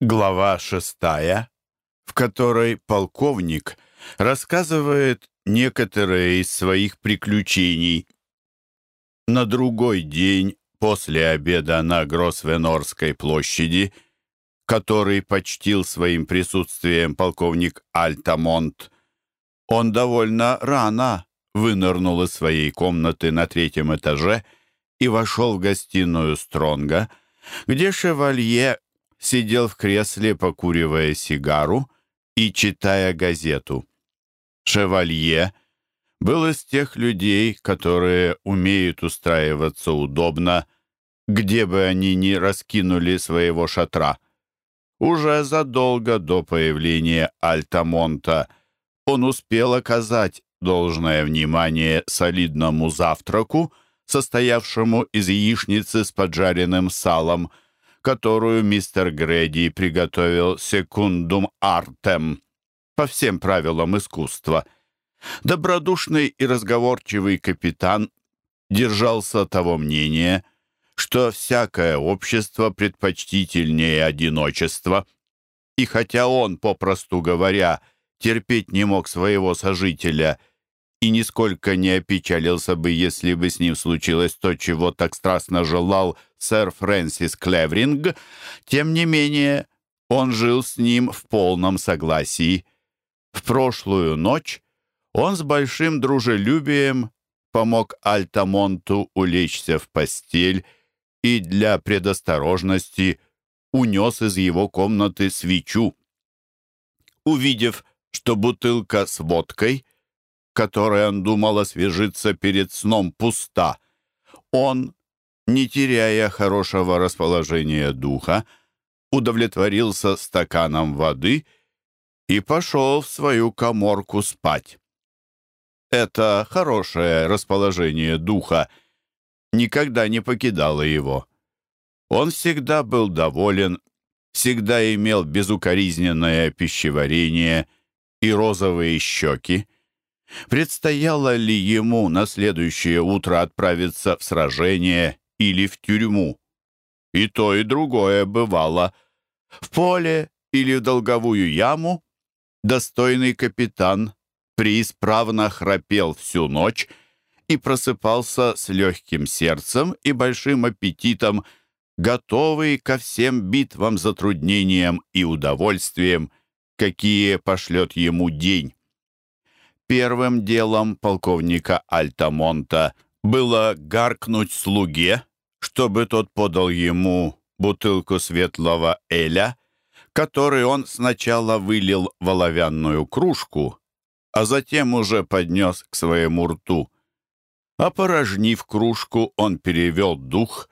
Глава шестая, в которой полковник рассказывает некоторые из своих приключений. На другой день после обеда на Гросвенорской площади, который почтил своим присутствием полковник Альтамонт, он довольно рано вынырнул из своей комнаты на третьем этаже и вошел в гостиную Стронга, где шевалье сидел в кресле, покуривая сигару и читая газету. Шевалье был из тех людей, которые умеют устраиваться удобно, где бы они ни раскинули своего шатра. Уже задолго до появления Альтамонта он успел оказать должное внимание солидному завтраку, состоявшему из яичницы с поджаренным салом – которую мистер Грэди приготовил секундум артем по всем правилам искусства. Добродушный и разговорчивый капитан держался того мнения, что всякое общество предпочтительнее одиночества, и хотя он, попросту говоря, терпеть не мог своего сожителя – и нисколько не опечалился бы, если бы с ним случилось то, чего так страстно желал сэр Фрэнсис Клевринг, тем не менее он жил с ним в полном согласии. В прошлую ночь он с большим дружелюбием помог Альтамонту улечься в постель и для предосторожности унес из его комнаты свечу. Увидев, что бутылка с водкой — которой он думал освежиться перед сном, пуста. Он, не теряя хорошего расположения духа, удовлетворился стаканом воды и пошел в свою коморку спать. Это хорошее расположение духа никогда не покидало его. Он всегда был доволен, всегда имел безукоризненное пищеварение и розовые щеки. Предстояло ли ему на следующее утро отправиться в сражение или в тюрьму? И то, и другое бывало. В поле или в долговую яму достойный капитан преисправно храпел всю ночь и просыпался с легким сердцем и большим аппетитом, готовый ко всем битвам, затруднениям и удовольствиям, какие пошлет ему день. Первым делом полковника Альтамонта было гаркнуть слуге, чтобы тот подал ему бутылку светлого эля, который он сначала вылил в оловянную кружку, а затем уже поднес к своему рту. Опорожнив кружку, он перевел дух,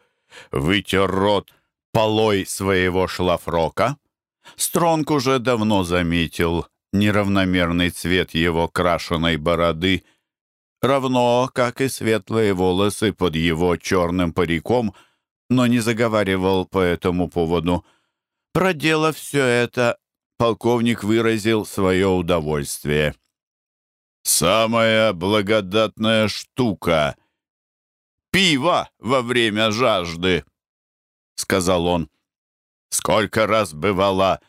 вытер рот полой своего шлафрока. Стронг уже давно заметил, неравномерный цвет его крашеной бороды, равно как и светлые волосы под его черным париком, но не заговаривал по этому поводу. Проделав все это, полковник выразил свое удовольствие. «Самая благодатная штука — пиво во время жажды», — сказал он. «Сколько раз бывало,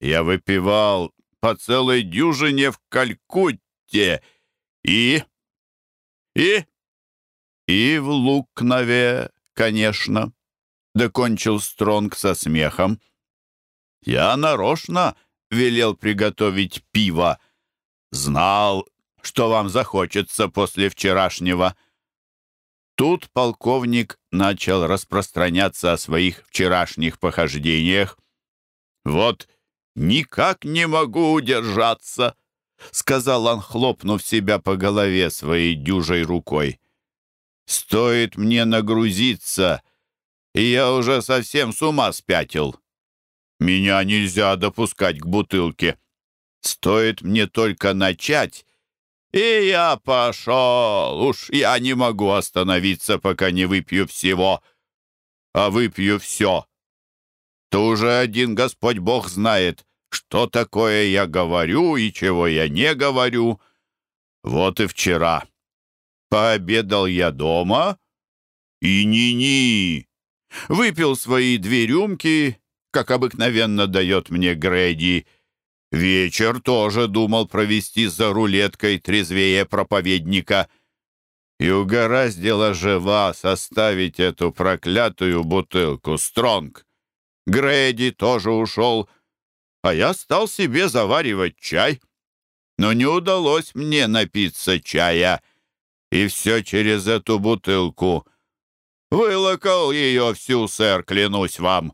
я выпивал по целой дюжине в Калькутте и... и... и в Лукнове, конечно», — докончил Стронг со смехом. «Я нарочно велел приготовить пиво. Знал, что вам захочется после вчерашнего». Тут полковник начал распространяться о своих вчерашних похождениях. «Вот «Никак не могу удержаться», — сказал он, хлопнув себя по голове своей дюжей рукой. «Стоит мне нагрузиться, и я уже совсем с ума спятил. Меня нельзя допускать к бутылке. Стоит мне только начать, и я пошел. Уж я не могу остановиться, пока не выпью всего. А выпью все то уже один Господь Бог знает, что такое я говорю и чего я не говорю. Вот и вчера. Пообедал я дома и ни-ни. Выпил свои две рюмки, как обыкновенно дает мне Грэди. Вечер тоже думал провести за рулеткой трезвее проповедника. И угораздило же вас оставить эту проклятую бутылку, Стронг. Грэди тоже ушел, а я стал себе заваривать чай. Но не удалось мне напиться чая, и все через эту бутылку. Вылокал ее всю, сэр, клянусь вам.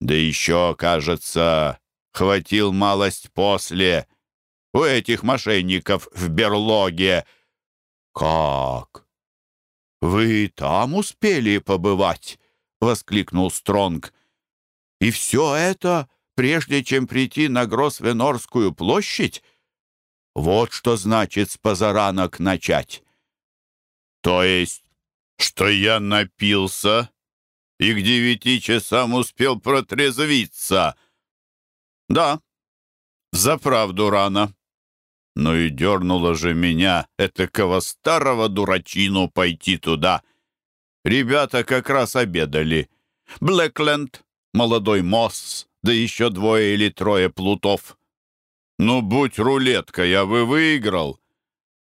Да еще, кажется, хватил малость после. У этих мошенников в берлоге. Как? Вы там успели побывать? Воскликнул Стронг. И все это, прежде чем прийти на Гросвенорскую площадь? Вот что значит с позаранок начать. То есть, что я напился и к девяти часам успел протрезвиться. Да, за правду рано. Но и дернуло же меня, этакого старого дурачину, пойти туда. Ребята как раз обедали. Блэкленд, молодой Мосс, да еще двое или трое плутов. Ну, будь рулетка, я бы выиграл.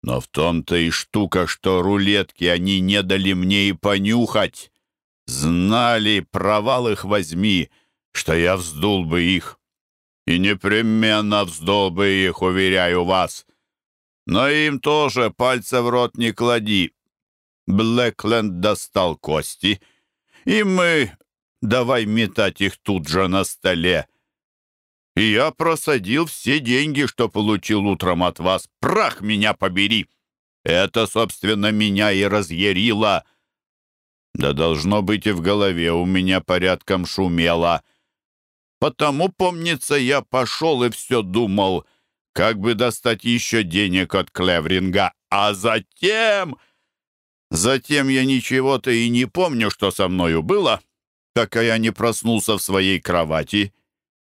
Но в том-то и штука, что рулетки они не дали мне и понюхать. Знали, провал их возьми, что я вздул бы их. И непременно вздул бы их, уверяю вас. Но им тоже пальца в рот не клади. Блэкленд достал кости, и мы давай метать их тут же на столе. И я просадил все деньги, что получил утром от вас. Прах меня побери! Это, собственно, меня и разъярило. Да должно быть и в голове у меня порядком шумело. Потому, помнится, я пошел и все думал, как бы достать еще денег от Клевринга. А затем... Затем я ничего-то и не помню, что со мною было, пока я не проснулся в своей кровати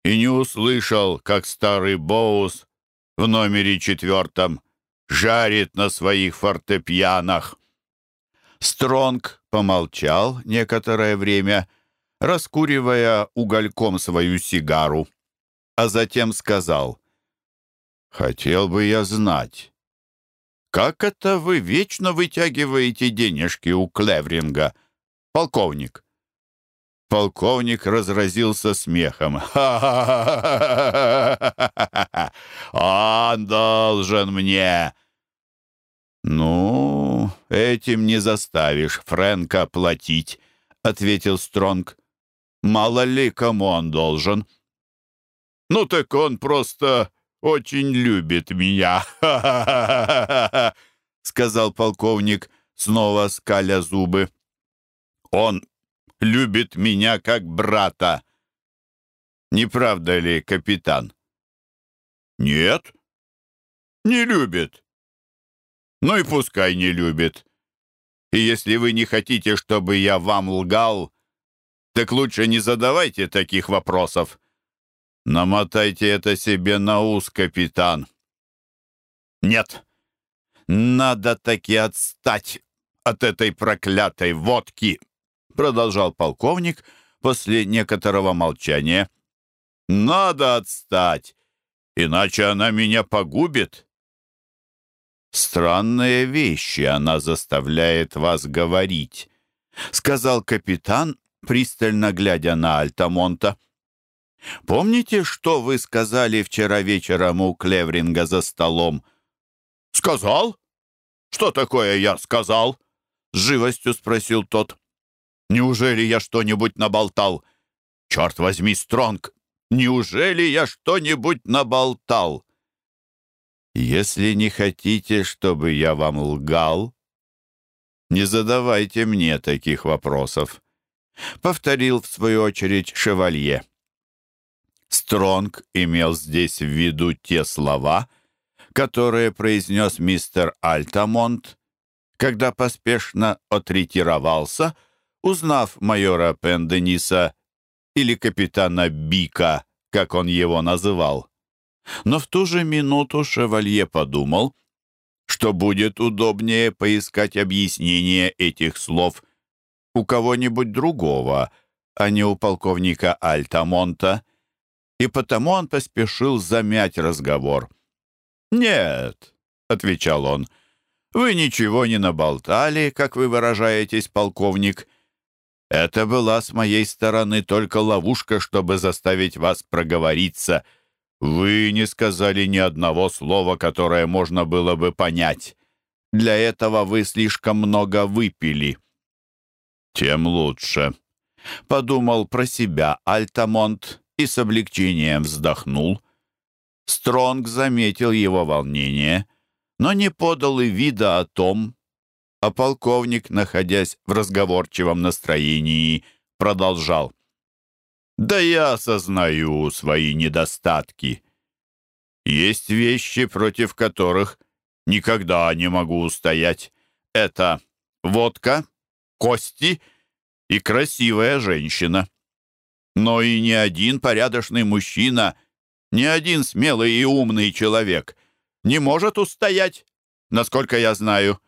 и не услышал, как старый Боус в номере четвертом жарит на своих фортепианах. Стронг помолчал некоторое время, раскуривая угольком свою сигару, а затем сказал, «Хотел бы я знать, как это вы вечно вытягиваете денежки у Клевринга, полковник?» Полковник разразился смехом. «Ха-ха-ха! Он должен мне!» «Ну, этим не заставишь Фрэнка платить», — ответил Стронг. «Мало ли, кому он должен». «Ну так он просто очень любит меня», — сказал полковник, снова скаля зубы. «Он любит меня как брата. Не правда ли, капитан?» «Нет, не любит», ну и пускай не любит. И если вы не хотите, чтобы я вам лгал, так лучше не задавайте таких вопросов. Намотайте это себе на ус, капитан. Нет, надо таки отстать от этой проклятой водки, продолжал полковник после некоторого молчания. Надо отстать, иначе она меня погубит. «Странные вещи она заставляет вас говорить», — сказал капитан, пристально глядя на Альтамонта. «Помните, что вы сказали вчера вечером у Клевринга за столом?» «Сказал? Что такое я сказал?» — живостью спросил тот. «Неужели я что-нибудь наболтал? Черт возьми, Стронг, неужели я что-нибудь наболтал?» Если не хотите, чтобы я вам лгал, не задавайте мне таких вопросов», — повторил в свою очередь шевалье. Стронг имел здесь в виду те слова, которые произнес мистер Альтамонт, когда поспешно отретировался, узнав майора Пендениса или капитана Бика, как он его называл. Но в ту же минуту шевалье подумал, что будет удобнее поискать объяснение этих слов у кого-нибудь другого, а не у полковника Альтамонта, и потому он поспешил замять разговор. «Нет», — отвечал он, — «вы ничего не наболтали, как вы выражаетесь, полковник. Это была с моей стороны только ловушка, чтобы заставить вас проговориться. Вы не сказали ни одного слова, которое можно было бы понять. Для этого вы слишком много выпили». «Тем лучше», — подумал про себя Альтамонт и с облегчением вздохнул. Стронг заметил его волнение, но не подал и вида о том, а полковник, находясь в разговорчивом настроении, продолжал. «Да я осознаю свои недостатки. Есть вещи, против которых никогда не могу устоять. Это водка, кости и красивая женщина. Но и ни один порядочный мужчина, ни один смелый и умный человек не может устоять, насколько я знаю.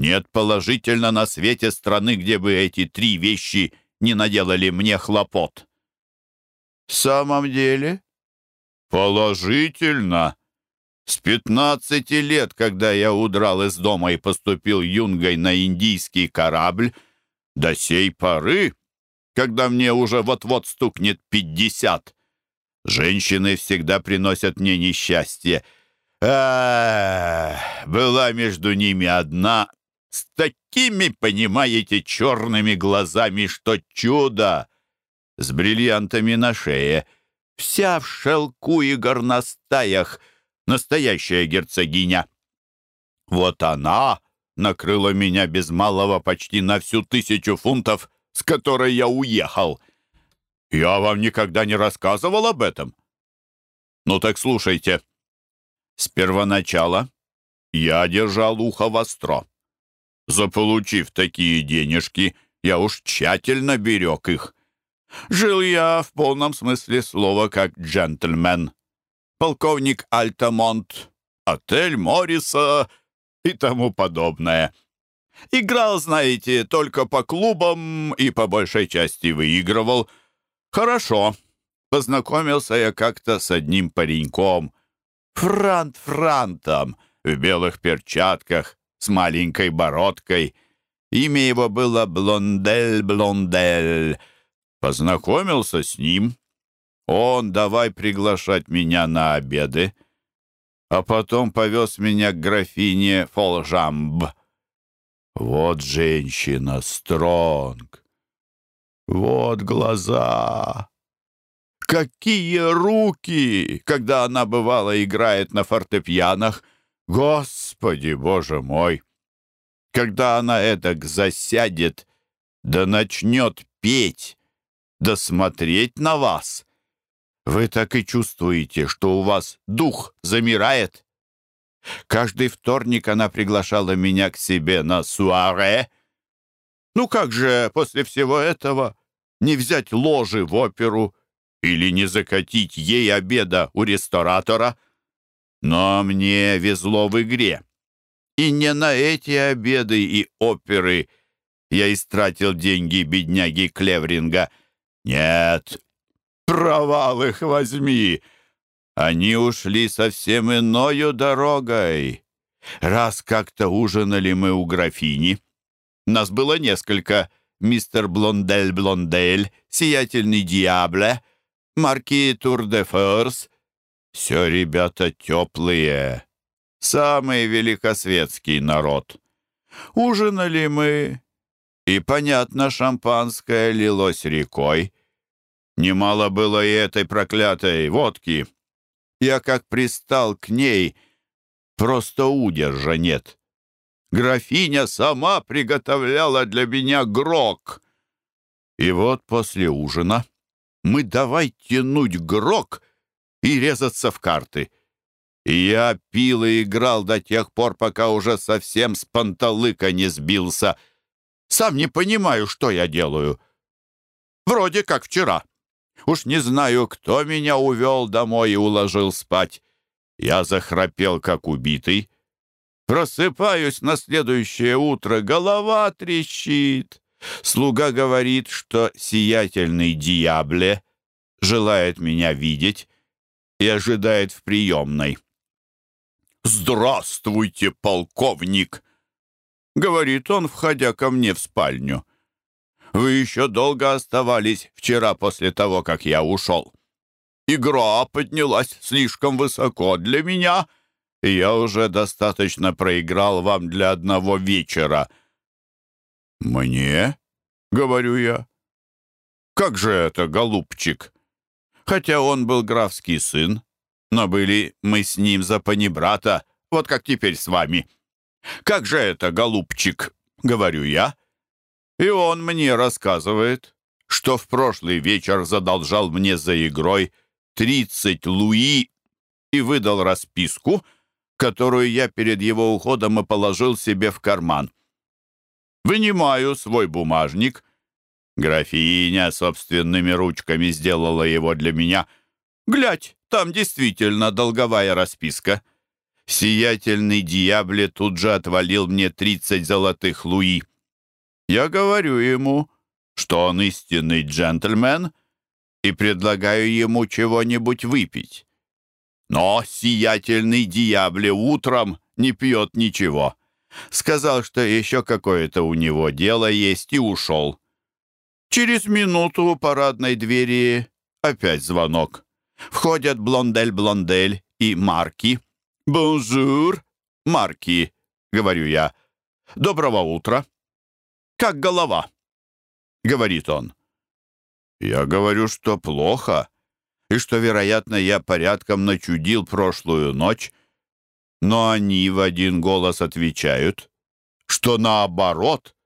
Нет положительно на свете страны, где бы эти три вещи не наделали мне хлопот. В самом деле? Положительно. С пятнадцати лет, когда я удрал из дома и поступил юнгой на индийский корабль, до сей поры, когда мне уже вот-вот стукнет пятьдесят, женщины всегда приносят мне несчастье. А, была между ними одна с такими, понимаете, черными глазами, что чудо! С бриллиантами на шее, вся в шелку и горностаях, настоящая герцогиня. Вот она накрыла меня без малого почти на всю тысячу фунтов, с которой я уехал. Я вам никогда не рассказывал об этом. Ну так слушайте. С первоначала я держал ухо востро. Заполучив такие денежки, я уж тщательно берег их. Жил я в полном смысле слова как джентльмен. Полковник Альтамонт, отель Морриса и тому подобное. Играл, знаете, только по клубам и по большой части выигрывал. Хорошо. Познакомился я как-то с одним пареньком. Франт Франтом в белых перчатках, с маленькой бородкой. Имя его было Блондель-Блондель. Познакомился с ним. Он давай приглашать меня на обеды. А потом повез меня к графине Фолжамб. Вот женщина, Стронг. Вот глаза. Какие руки, когда она бывала играет на фортепианах. Господи, Боже мой! Когда она эдак засядет, да начнет петь, да смотреть на вас, вы так и чувствуете, что у вас дух замирает. Каждый вторник она приглашала меня к себе на суаре. Ну как же после всего этого не взять ложи в оперу или не закатить ей обеда у ресторатора — но мне везло в игре. И не на эти обеды и оперы я истратил деньги бедняги Клевринга. Нет, провал их возьми. Они ушли совсем иною дорогой. Раз как-то ужинали мы у графини. Нас было несколько. Мистер Блондель-Блондель, Сиятельный Диабле, Марки Тур-де-Ферс, все ребята теплые, самый великосветский народ. Ужинали мы, и, понятно, шампанское лилось рекой. Немало было и этой проклятой водки. Я как пристал к ней, просто удержа нет. Графиня сама приготовляла для меня грок. И вот после ужина мы давай тянуть грок — и резаться в карты. Я пил и играл до тех пор, пока уже совсем с панталыка не сбился. Сам не понимаю, что я делаю. Вроде как вчера. Уж не знаю, кто меня увел домой и уложил спать. Я захрапел, как убитый. Просыпаюсь на следующее утро, голова трещит. Слуга говорит, что сиятельный Диабле желает меня видеть и ожидает в приемной. «Здравствуйте, полковник!» — говорит он, входя ко мне в спальню. «Вы еще долго оставались вчера после того, как я ушел. Игра поднялась слишком высоко для меня, и я уже достаточно проиграл вам для одного вечера». «Мне?» — говорю я. «Как же это, голубчик?» Хотя он был графский сын, но были мы с ним за панибрата, вот как теперь с вами. «Как же это, голубчик?» — говорю я. И он мне рассказывает, что в прошлый вечер задолжал мне за игрой тридцать луи и выдал расписку, которую я перед его уходом и положил себе в карман. Вынимаю свой бумажник. Графиня собственными ручками сделала его для меня. Глядь, там действительно долговая расписка. Сиятельный дьябле тут же отвалил мне тридцать золотых луи. Я говорю ему, что он истинный джентльмен, и предлагаю ему чего-нибудь выпить. Но сиятельный дьябле утром не пьет ничего. Сказал, что еще какое-то у него дело есть, и ушел. Через минуту у парадной двери опять звонок. Входят Блондель-Блондель и Марки. «Бонжур, Марки», — говорю я. «Доброго утра». «Как голова?» — говорит он. Я говорю, что плохо, и что, вероятно, я порядком начудил прошлую ночь, но они в один голос отвечают, что наоборот,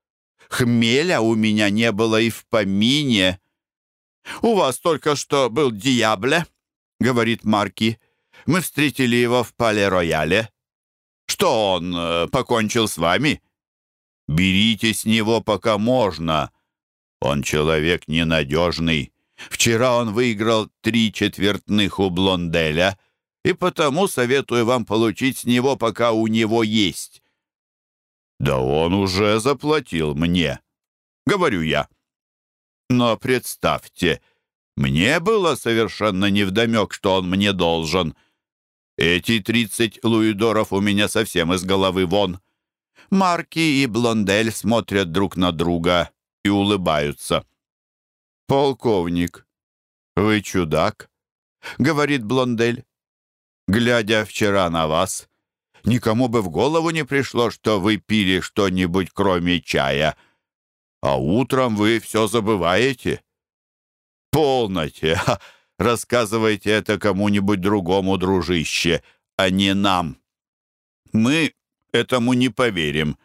хмеля у меня не было и в помине. «У вас только что был Диабле», — говорит Марки. «Мы встретили его в Пале-Рояле. Что он э, покончил с вами?» «Берите с него, пока можно. Он человек ненадежный. Вчера он выиграл три четвертных у Блонделя, и потому советую вам получить с него, пока у него есть». «Да он уже заплатил мне», — говорю я. «Но представьте, мне было совершенно невдомек, что он мне должен. Эти тридцать луидоров у меня совсем из головы вон». Марки и Блондель смотрят друг на друга и улыбаются. «Полковник, вы чудак», — говорит Блондель. «Глядя вчера на вас, никому бы в голову не пришло, что вы пили что-нибудь кроме чая, а утром вы все забываете». «Полноте! Рассказывайте это кому-нибудь другому, дружище, а не нам. Мы этому не поверим».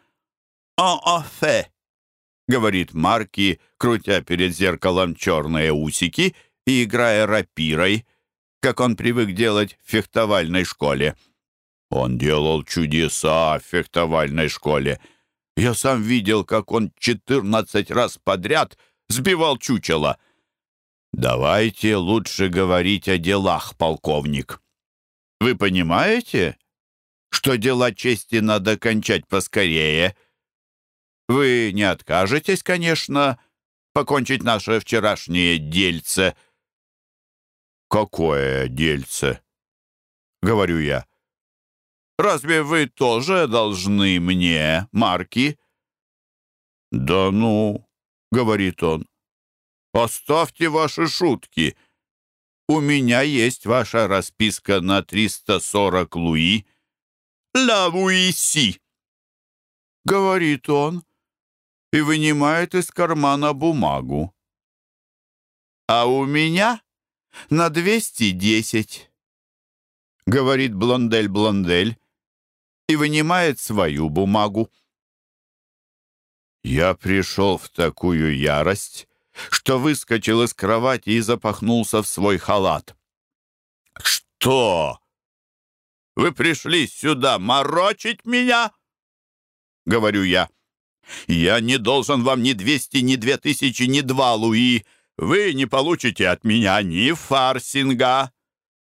«En-effet», — говорит Марки, крутя перед зеркалом черные усики и играя рапирой, как он привык делать в фехтовальной школе. Он делал чудеса в фехтовальной школе. Я сам видел, как он четырнадцать раз подряд сбивал чучело. Давайте лучше говорить о делах, полковник. Вы понимаете, что дела чести надо кончать поскорее? Вы не откажетесь, конечно, покончить наше вчерашнее дельце. Какое дельце? Говорю я. Разве вы тоже должны мне, Марки? Да ну, говорит он. Оставьте ваши шутки. У меня есть ваша расписка на 340 луи. «Ла вуиси!» — говорит он и вынимает из кармана бумагу. «А у меня на двести десять», — говорит Блондель-Блондель и вынимает свою бумагу. Я пришел в такую ярость, что выскочил из кровати и запахнулся в свой халат. «Что? Вы пришли сюда морочить меня?» — говорю я. «Я не должен вам ни двести, ни две тысячи, ни два луи. Вы не получите от меня ни фарсинга.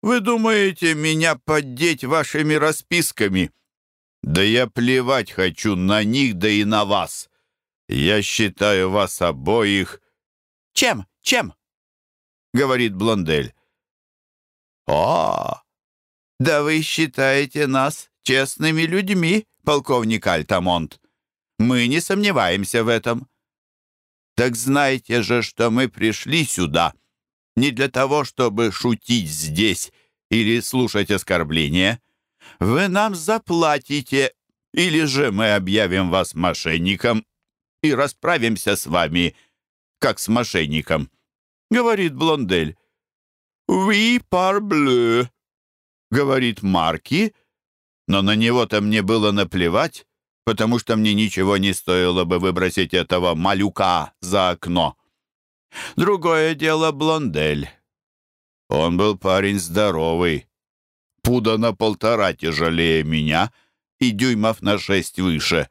Вы думаете меня поддеть вашими расписками? Да я плевать хочу на них, да и на вас. Я считаю вас обоих... Чем? Чем? Говорит Блондель. О, да вы считаете нас честными людьми, полковник Альтамонт. Мы не сомневаемся в этом. Так знайте же, что мы пришли сюда не для того, чтобы шутить здесь или слушать оскорбления. Вы нам заплатите, или же мы объявим вас мошенником и расправимся с вами, как с мошенником», — говорит Блондель. «Oui, parbleu», — говорит Марки, но на него-то мне было наплевать, потому что мне ничего не стоило бы выбросить этого малюка за окно. Другое дело Блондель. Он был парень здоровый, пуда на полтора тяжелее меня и дюймов на шесть выше.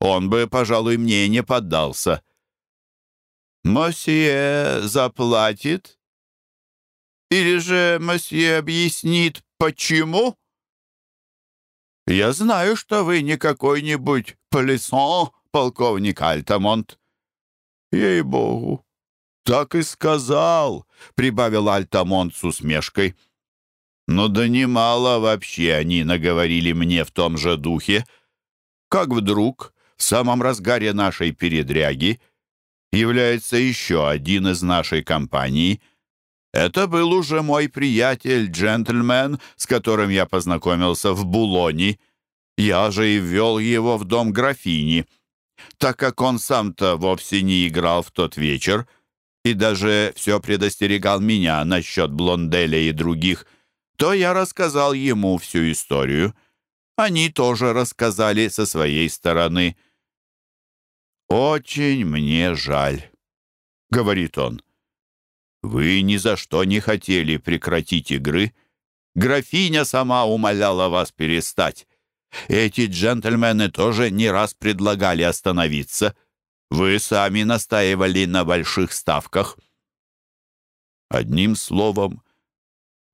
Он бы, пожалуй, мне не поддался. «Мосье заплатит? Или же мосье объяснит, почему?» «Я знаю, что вы не какой-нибудь полисон, полковник Альтамонт». «Ей-богу, так и сказал», — прибавил Альтамонт с усмешкой. Но да немало вообще они наговорили мне в том же духе. Как вдруг, в самом разгаре нашей передряги, является еще один из нашей компании. Это был уже мой приятель, джентльмен, с которым я познакомился в Булоне. Я же и ввел его в дом графини. Так как он сам-то вовсе не играл в тот вечер и даже все предостерегал меня насчет Блонделя и других, то я рассказал ему всю историю. Они тоже рассказали со своей стороны. «Очень мне жаль», — говорит он. «Вы ни за что не хотели прекратить игры. Графиня сама умоляла вас перестать. Эти джентльмены тоже не раз предлагали остановиться. Вы сами настаивали на больших ставках». Одним словом,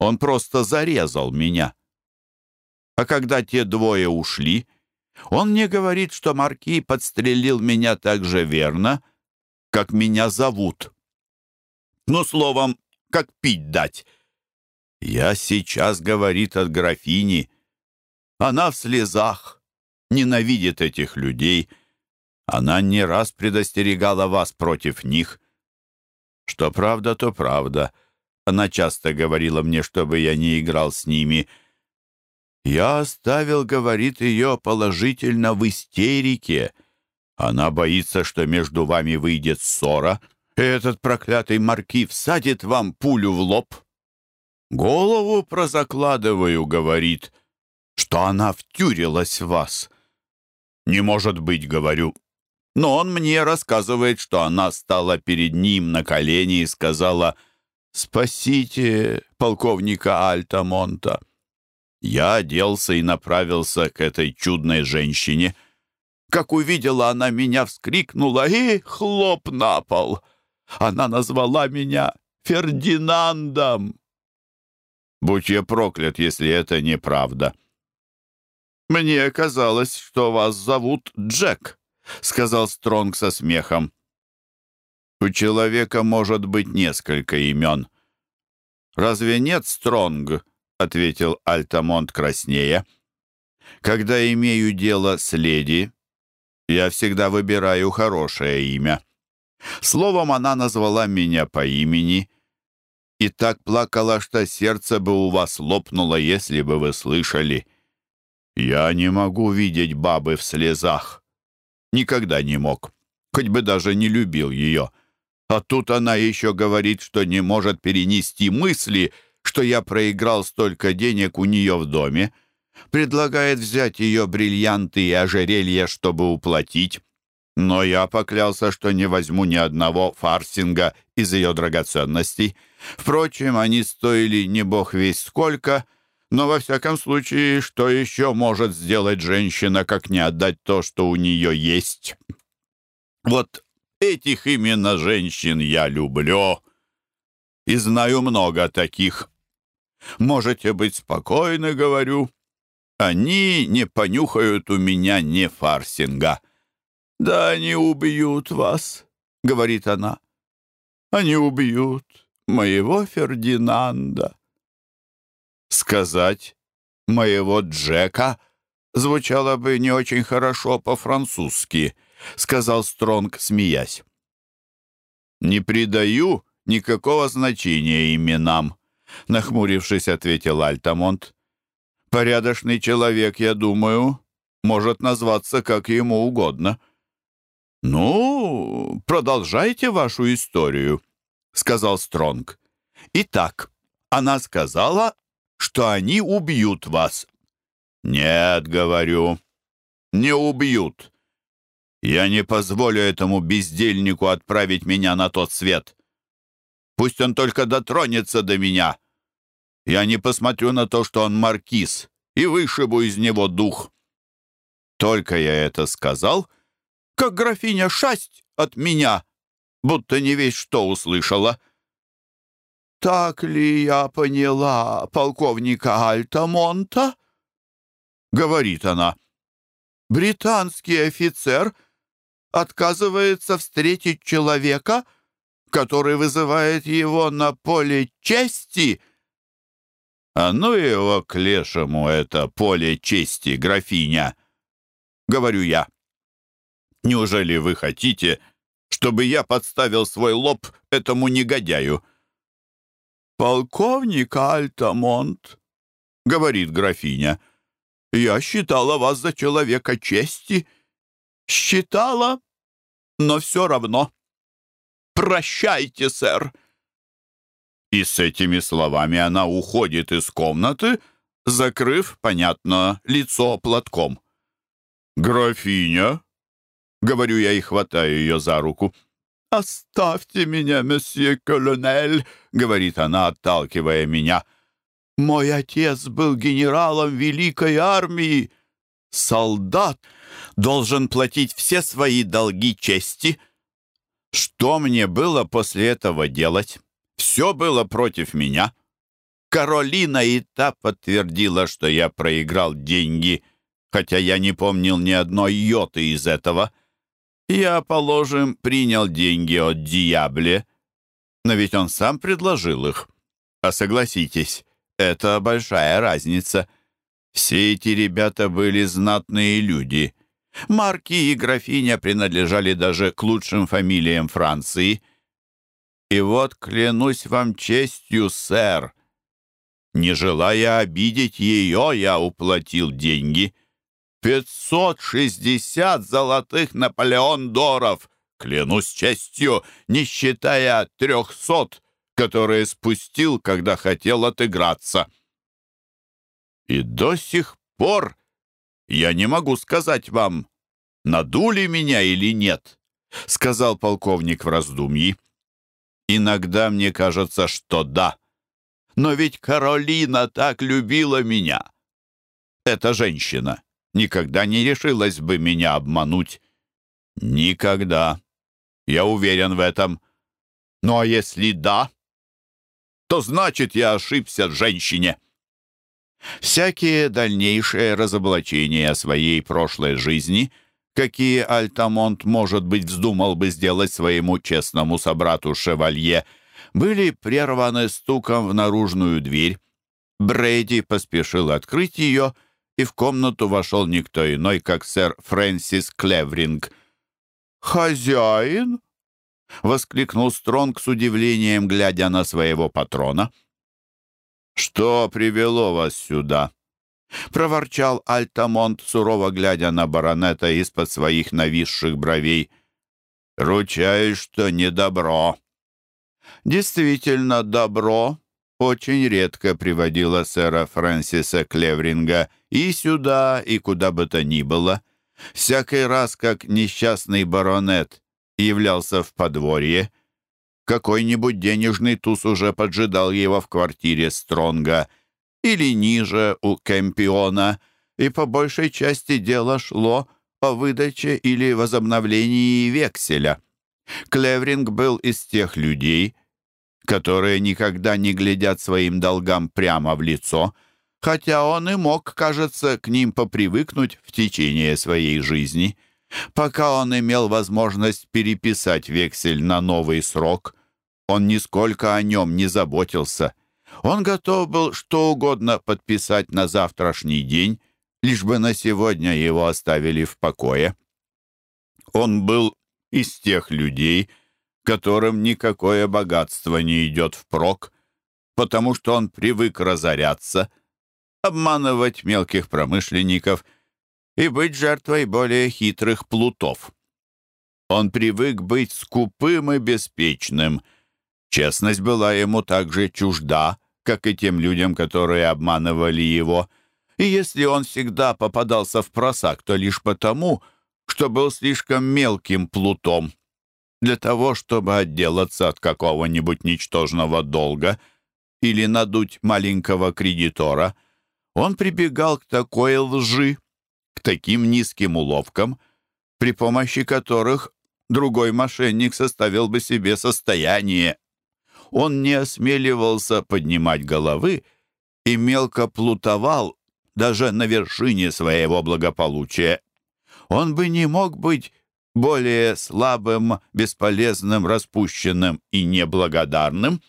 он просто зарезал меня. А когда те двое ушли, он мне говорит, что Марки подстрелил меня так же верно, как меня зовут. Ну, словом, как пить дать. Я сейчас, говорит от графини. Она в слезах, ненавидит этих людей. Она не раз предостерегала вас против них. Что правда, то правда — она часто говорила мне, чтобы я не играл с ними. Я оставил, говорит ее, положительно в истерике. Она боится, что между вами выйдет ссора, и этот проклятый марки всадит вам пулю в лоб. Голову прозакладываю, говорит, что она втюрилась в вас. Не может быть, говорю. Но он мне рассказывает, что она стала перед ним на колени и сказала — «Спасите полковника Альтамонта!» Я оделся и направился к этой чудной женщине. Как увидела она меня, вскрикнула и хлоп на пол. Она назвала меня Фердинандом. Будь я проклят, если это неправда. «Мне казалось, что вас зовут Джек», — сказал Стронг со смехом. У человека может быть несколько имен. «Разве нет Стронг?» — ответил Альтамонт краснея. «Когда имею дело с леди, я всегда выбираю хорошее имя. Словом, она назвала меня по имени и так плакала, что сердце бы у вас лопнуло, если бы вы слышали. Я не могу видеть бабы в слезах. Никогда не мог, хоть бы даже не любил ее». А тут она еще говорит, что не может перенести мысли, что я проиграл столько денег у нее в доме. Предлагает взять ее бриллианты и ожерелья, чтобы уплатить. Но я поклялся, что не возьму ни одного фарсинга из ее драгоценностей. Впрочем, они стоили не бог весь сколько, но во всяком случае, что еще может сделать женщина, как не отдать то, что у нее есть? Вот Этих именно женщин я люблю. И знаю много таких. Можете быть спокойны, говорю. Они не понюхают у меня ни фарсинга. «Да они убьют вас», — говорит она. «Они убьют моего Фердинанда». Сказать «моего Джека» звучало бы не очень хорошо по-французски, сказал Стронг, смеясь. «Не придаю никакого значения именам», — нахмурившись, ответил Альтамонт. «Порядочный человек, я думаю, может назваться как ему угодно». «Ну, продолжайте вашу историю», — сказал Стронг. «Итак, она сказала, что они убьют вас». «Нет, — говорю, — не убьют. Я не позволю этому бездельнику отправить меня на тот свет. Пусть он только дотронется до меня. Я не посмотрю на то, что он маркиз, и вышибу из него дух». Только я это сказал, как графиня шасть от меня, будто не весь что услышала. «Так ли я поняла полковника Альтамонта?» — говорит она. «Британский офицер отказывается встретить человека, который вызывает его на поле чести». «А ну его к лешему, это поле чести, графиня!» — говорю я. «Неужели вы хотите, чтобы я подставил свой лоб этому негодяю?» «Полковник Альтамонт», — говорит графиня, — «я считала вас за человека чести». «Считала, но все равно. Прощайте, сэр». И с этими словами она уходит из комнаты, закрыв, понятно, лицо платком. «Графиня», — говорю я и хватаю ее за руку, — «Оставьте меня, месье колонель», — говорит она, отталкивая меня. «Мой отец был генералом великой армии. Солдат должен платить все свои долги чести. Что мне было после этого делать? Все было против меня. Каролина и та подтвердила, что я проиграл деньги, хотя я не помнил ни одной йоты из этого». Я, положим, принял деньги от Диабле, но ведь он сам предложил их. А согласитесь, это большая разница. Все эти ребята были знатные люди. Марки и графиня принадлежали даже к лучшим фамилиям Франции. И вот, клянусь вам честью, сэр, не желая обидеть ее, я уплатил деньги — Пятьсот шестьдесят золотых Наполеон-доров, клянусь честью, не считая трехсот, которые спустил, когда хотел отыграться. И до сих пор я не могу сказать вам, надули меня или нет, сказал полковник в раздумье. Иногда мне кажется, что да. Но ведь Каролина так любила меня. Эта женщина никогда не решилась бы меня обмануть. Никогда. Я уверен в этом. Ну а если да, то значит, я ошибся женщине. Всякие дальнейшие разоблачения своей прошлой жизни, какие Альтамонт, может быть, вздумал бы сделать своему честному собрату Шевалье, были прерваны стуком в наружную дверь. Брейди поспешил открыть ее — и в комнату вошел никто иной, как сэр Фрэнсис Клевринг. «Хозяин?» — воскликнул Стронг с удивлением, глядя на своего патрона. «Что привело вас сюда?» — проворчал Альтамонт, сурово глядя на баронета из-под своих нависших бровей. «Ручаюсь, что не добро». «Действительно добро», очень редко приводила сэра Фрэнсиса Клевринга и сюда, и куда бы то ни было. Всякий раз, как несчастный баронет являлся в подворье, какой-нибудь денежный туз уже поджидал его в квартире Стронга или ниже у Кемпиона, и по большей части дело шло о выдаче или возобновлении векселя. Клевринг был из тех людей, которые никогда не глядят своим долгам прямо в лицо, хотя он и мог, кажется, к ним попривыкнуть в течение своей жизни. Пока он имел возможность переписать вексель на новый срок, он нисколько о нем не заботился. Он готов был что угодно подписать на завтрашний день, лишь бы на сегодня его оставили в покое. Он был из тех людей, которым никакое богатство не идет впрок, потому что он привык разоряться, обманывать мелких промышленников и быть жертвой более хитрых плутов. Он привык быть скупым и беспечным. Честность была ему так же чужда, как и тем людям, которые обманывали его. И если он всегда попадался в просак, то лишь потому, что был слишком мелким плутом. Для того, чтобы отделаться от какого-нибудь ничтожного долга или надуть маленького кредитора, он прибегал к такой лжи, к таким низким уловкам, при помощи которых другой мошенник составил бы себе состояние. Он не осмеливался поднимать головы и мелко плутовал даже на вершине своего благополучия. Он бы не мог быть более слабым, бесполезным, распущенным и неблагодарным,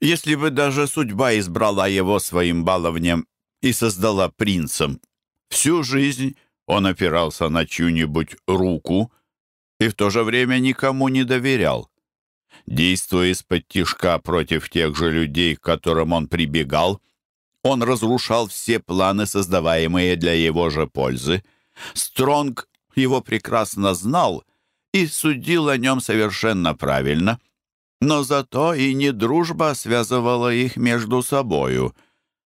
если бы даже судьба избрала его своим баловнем и создала принцем. Всю жизнь он опирался на чью-нибудь руку и в то же время никому не доверял. Действуя из-под тишка против тех же людей, к которым он прибегал, он разрушал все планы, создаваемые для его же пользы. Стронг его прекрасно знал и судил о нем совершенно правильно. Но зато и не дружба связывала их между собою.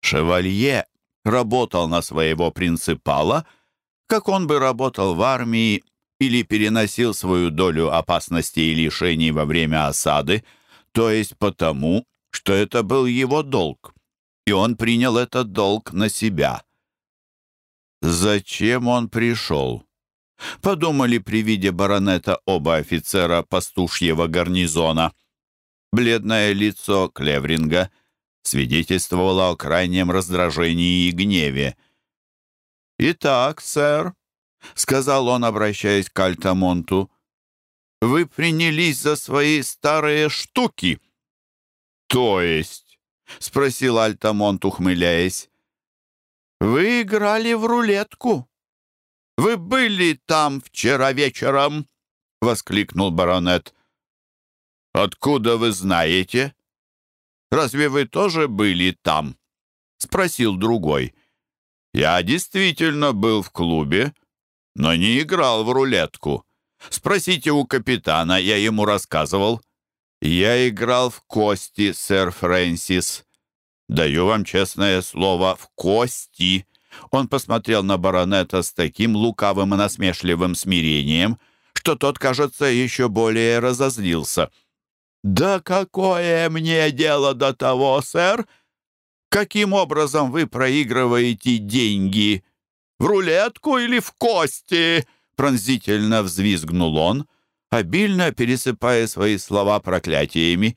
Шевалье работал на своего принципала, как он бы работал в армии или переносил свою долю опасностей и лишений во время осады, то есть потому, что это был его долг, и он принял этот долг на себя. Зачем он пришел? Подумали при виде баронета оба офицера пастушьего гарнизона. Бледное лицо Клевринга свидетельствовало о крайнем раздражении и гневе. «Итак, сэр», — сказал он, обращаясь к Альтамонту, — «вы принялись за свои старые штуки». «То есть?» — спросил Альтамонт, ухмыляясь. «Вы играли в рулетку», «Вы были там вчера вечером?» — воскликнул баронет. «Откуда вы знаете? Разве вы тоже были там?» — спросил другой. «Я действительно был в клубе, но не играл в рулетку. Спросите у капитана, я ему рассказывал. Я играл в кости, сэр Фрэнсис. Даю вам честное слово, в кости». Он посмотрел на баронета с таким лукавым и насмешливым смирением, что тот, кажется, еще более разозлился. «Да какое мне дело до того, сэр? Каким образом вы проигрываете деньги? В рулетку или в кости?» Пронзительно взвизгнул он, обильно пересыпая свои слова проклятиями.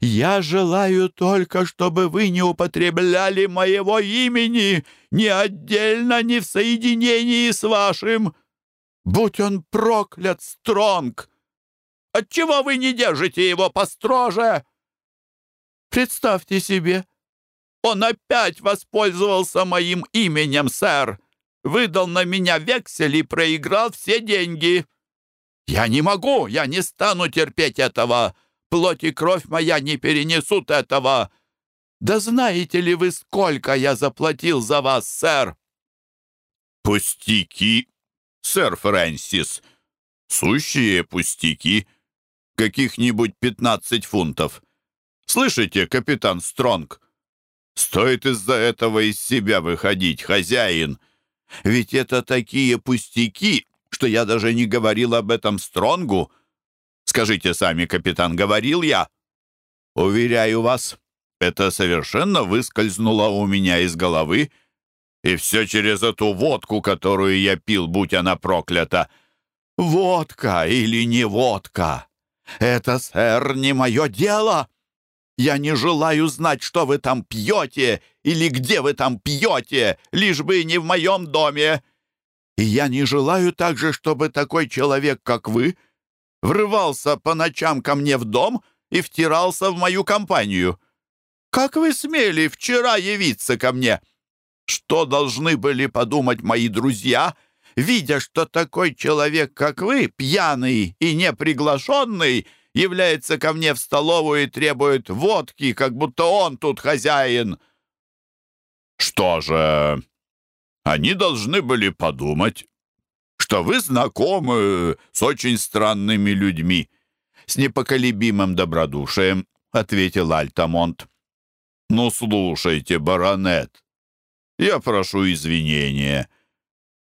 Я желаю только, чтобы вы не употребляли моего имени ни отдельно, ни в соединении с вашим. Будь он проклят, Стронг! Отчего вы не держите его построже? Представьте себе, он опять воспользовался моим именем, сэр. Выдал на меня вексель и проиграл все деньги. Я не могу, я не стану терпеть этого. Плоть и кровь моя не перенесут этого. Да знаете ли вы, сколько я заплатил за вас, сэр?» «Пустяки, сэр Фрэнсис. Сущие пустяки. Каких-нибудь пятнадцать фунтов. Слышите, капитан Стронг? Стоит из-за этого из себя выходить, хозяин. Ведь это такие пустяки, что я даже не говорил об этом Стронгу». Скажите сами, капитан, говорил я? Уверяю вас, это совершенно выскользнуло у меня из головы, и все через эту водку, которую я пил, будь она проклята. Водка или не водка? Это, сэр, не мое дело. Я не желаю знать, что вы там пьете или где вы там пьете, лишь бы не в моем доме. И я не желаю также, чтобы такой человек, как вы, врывался по ночам ко мне в дом и втирался в мою компанию. Как вы смели вчера явиться ко мне? Что должны были подумать мои друзья, видя, что такой человек, как вы, пьяный и неприглашенный, является ко мне в столовую и требует водки, как будто он тут хозяин?» «Что же, они должны были подумать, что вы знакомы с очень странными людьми. С непоколебимым добродушием ответил Альтамонт. «Ну, слушайте, баронет, я прошу извинения.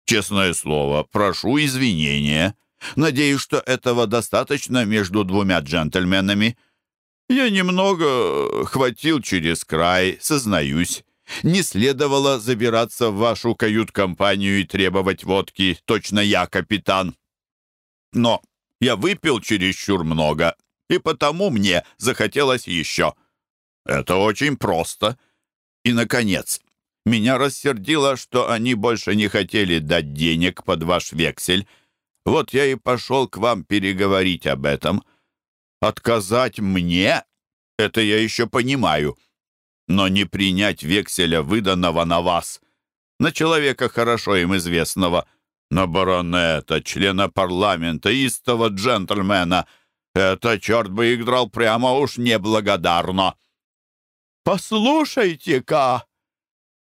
Честное слово, прошу извинения. Надеюсь, что этого достаточно между двумя джентльменами. Я немного хватил через край, сознаюсь. Не следовало забираться в вашу кают-компанию и требовать водки, точно я капитан. Но я выпил чересчур много, и потому мне захотелось еще. Это очень просто. И, наконец, меня рассердило, что они больше не хотели дать денег под ваш вексель. Вот я и пошел к вам переговорить об этом. Отказать мне — это я еще понимаю — но не принять векселя, выданного на вас, на человека хорошо им известного, на баронета, члена парламента, истого джентльмена. Это, черт бы их драл, прямо уж неблагодарно. Послушайте-ка,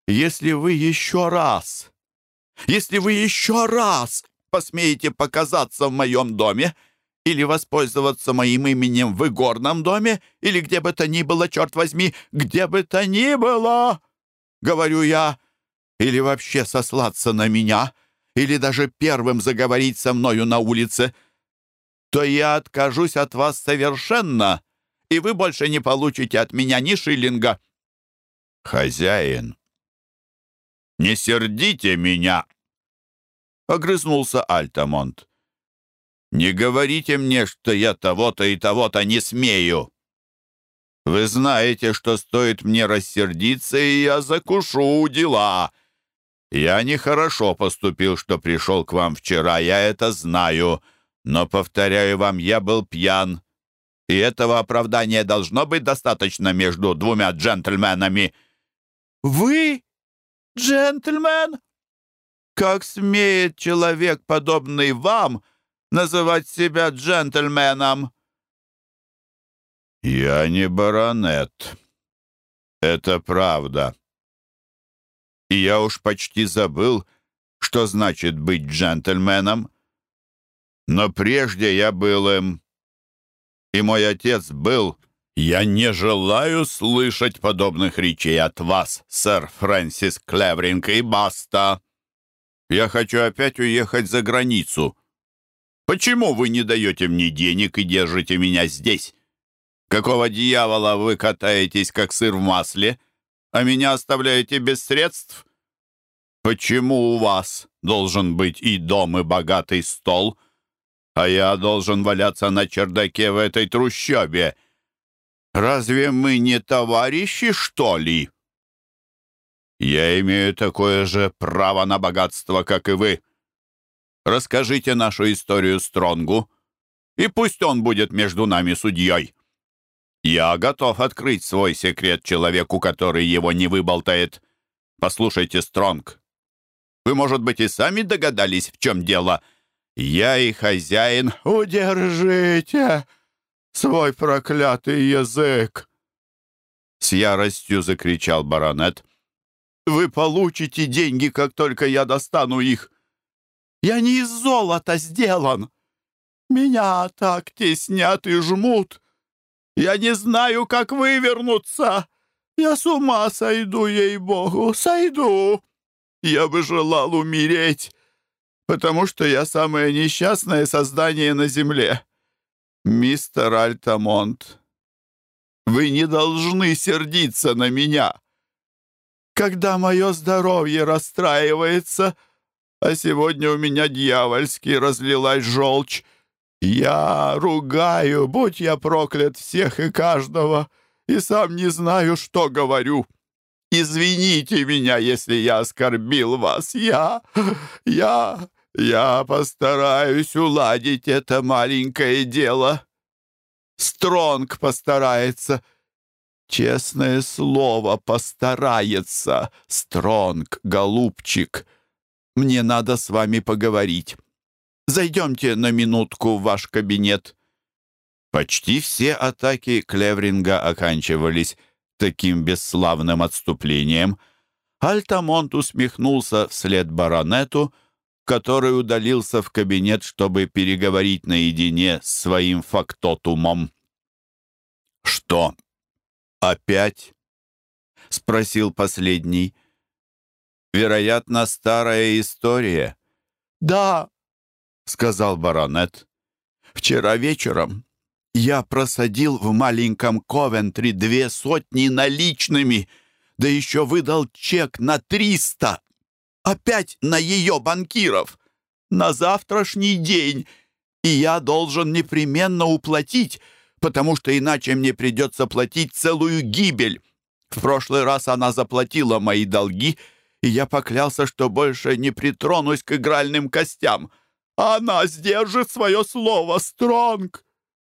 если вы еще раз, если вы еще раз посмеете показаться в моем доме, или воспользоваться моим именем в игорном доме, или где бы то ни было, черт возьми, где бы то ни было, говорю я, или вообще сослаться на меня, или даже первым заговорить со мною на улице, то я откажусь от вас совершенно, и вы больше не получите от меня ни шиллинга. Хозяин, не сердите меня, — огрызнулся Альтамонт. Не говорите мне, что я того-то и того-то не смею. Вы знаете, что стоит мне рассердиться, и я закушу дела. Я нехорошо поступил, что пришел к вам вчера, я это знаю. Но, повторяю вам, я был пьян. И этого оправдания должно быть достаточно между двумя джентльменами. Вы джентльмен? Как смеет человек, подобный вам, называть себя джентльменом?» «Я не баронет. Это правда. И я уж почти забыл, что значит быть джентльменом. Но прежде я был им, и мой отец был. Я не желаю слышать подобных речей от вас, сэр Фрэнсис Клевринг, и баста. Я хочу опять уехать за границу». Почему вы не даете мне денег и держите меня здесь? Какого дьявола вы катаетесь, как сыр в масле, а меня оставляете без средств? Почему у вас должен быть и дом, и богатый стол, а я должен валяться на чердаке в этой трущобе? Разве мы не товарищи, что ли? Я имею такое же право на богатство, как и вы. Расскажите нашу историю Стронгу, и пусть он будет между нами судьей. Я готов открыть свой секрет человеку, который его не выболтает. Послушайте, Стронг, вы, может быть, и сами догадались, в чем дело. Я и хозяин... Удержите свой проклятый язык!» С яростью закричал баронет. «Вы получите деньги, как только я достану их. Я не из золота сделан. Меня так теснят и жмут. Я не знаю, как вывернуться. Я с ума сойду, ей-богу, сойду. Я бы желал умереть, потому что я самое несчастное создание на земле. Мистер Альтамонт, вы не должны сердиться на меня. Когда мое здоровье расстраивается — а сегодня у меня дьявольски разлилась желчь. Я ругаю, будь я проклят всех и каждого, и сам не знаю, что говорю. Извините меня, если я оскорбил вас. Я... я... я постараюсь уладить это маленькое дело. Стронг постарается. Честное слово, постарается. Стронг, голубчик. Мне надо с вами поговорить. Зайдемте на минутку в ваш кабинет». Почти все атаки Клевринга оканчивались таким бесславным отступлением. Альтамонт усмехнулся вслед баронету, который удалился в кабинет, чтобы переговорить наедине с своим фактотумом. «Что, опять?» — спросил последний. «Вероятно, старая история». «Да», — сказал баронет. «Вчера вечером я просадил в маленьком Ковентри две сотни наличными, да еще выдал чек на триста. Опять на ее банкиров. На завтрашний день. И я должен непременно уплатить, потому что иначе мне придется платить целую гибель. В прошлый раз она заплатила мои долги, и я поклялся, что больше не притронусь к игральным костям. Она сдержит свое слово, Стронг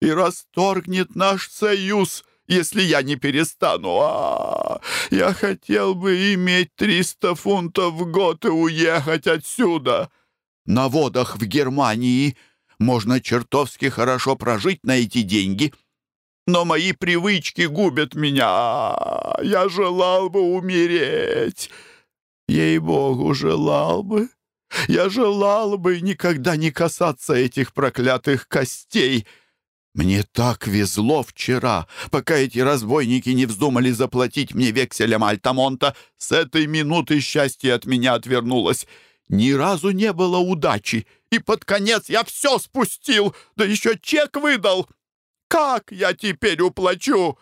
и расторгнет наш союз, если я не перестану. А, я хотел бы иметь триста фунтов в год и уехать отсюда. На водах в Германии можно чертовски хорошо прожить на эти деньги. Но мои привычки губят меня. Я желал бы умереть. Ей-богу, желал бы. Я желал бы никогда не касаться этих проклятых костей». Мне так везло вчера, пока эти разбойники не вздумали заплатить мне векселем Альтамонта. С этой минуты счастье от меня отвернулось. Ни разу не было удачи, и под конец я все спустил, да еще чек выдал. Как я теперь уплачу?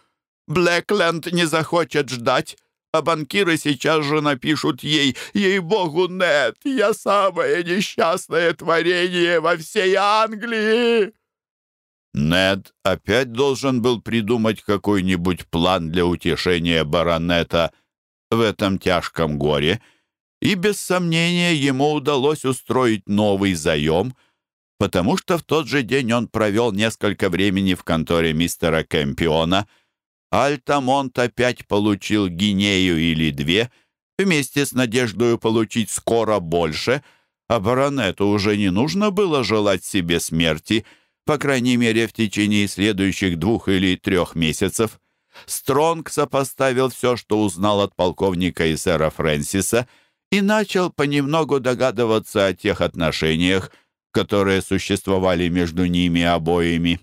Блэкленд не захочет ждать, а банкиры сейчас же напишут ей «Ей-богу, нет, я самое несчастное творение во всей Англии!» Нед опять должен был придумать какой-нибудь план для утешения баронета в этом тяжком горе, и без сомнения ему удалось устроить новый заем, потому что в тот же день он провел несколько времени в конторе мистера Кэмпиона. Альтамонт опять получил гинею или две, вместе с надеждой получить скоро больше, а баронету уже не нужно было желать себе смерти — по крайней мере, в течение следующих двух или трех месяцев. Стронг сопоставил все, что узнал от полковника и сэра Фрэнсиса, и начал понемногу догадываться о тех отношениях, которые существовали между ними обоими.